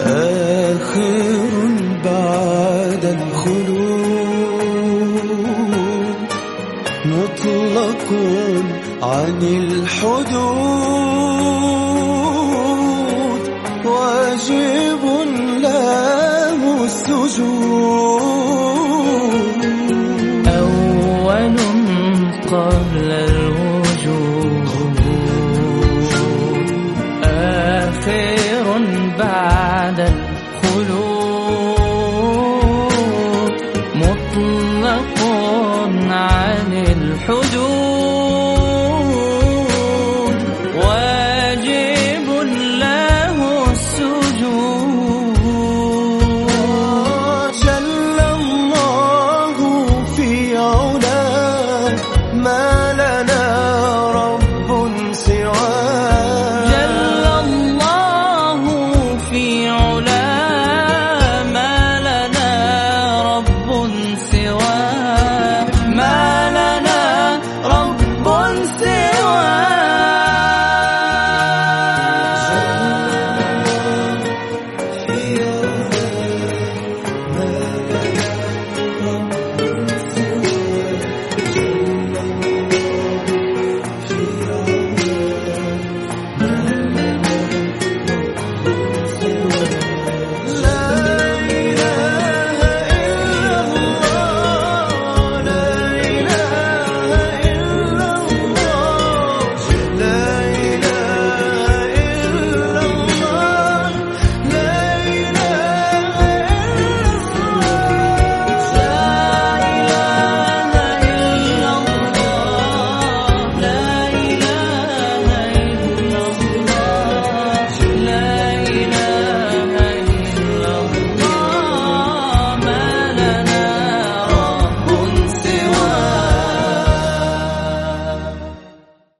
آخر بعد الخلود. مطلق عن الحدود. واجب له السجود أول قبل my